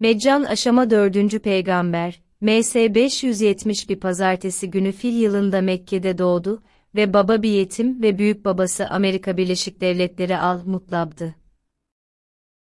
Meccan aşama 4. peygamber, MS 571 pazartesi günü fil yılında Mekke'de doğdu ve baba bir yetim ve büyük babası Amerika Birleşik Devletleri al mutlabdı.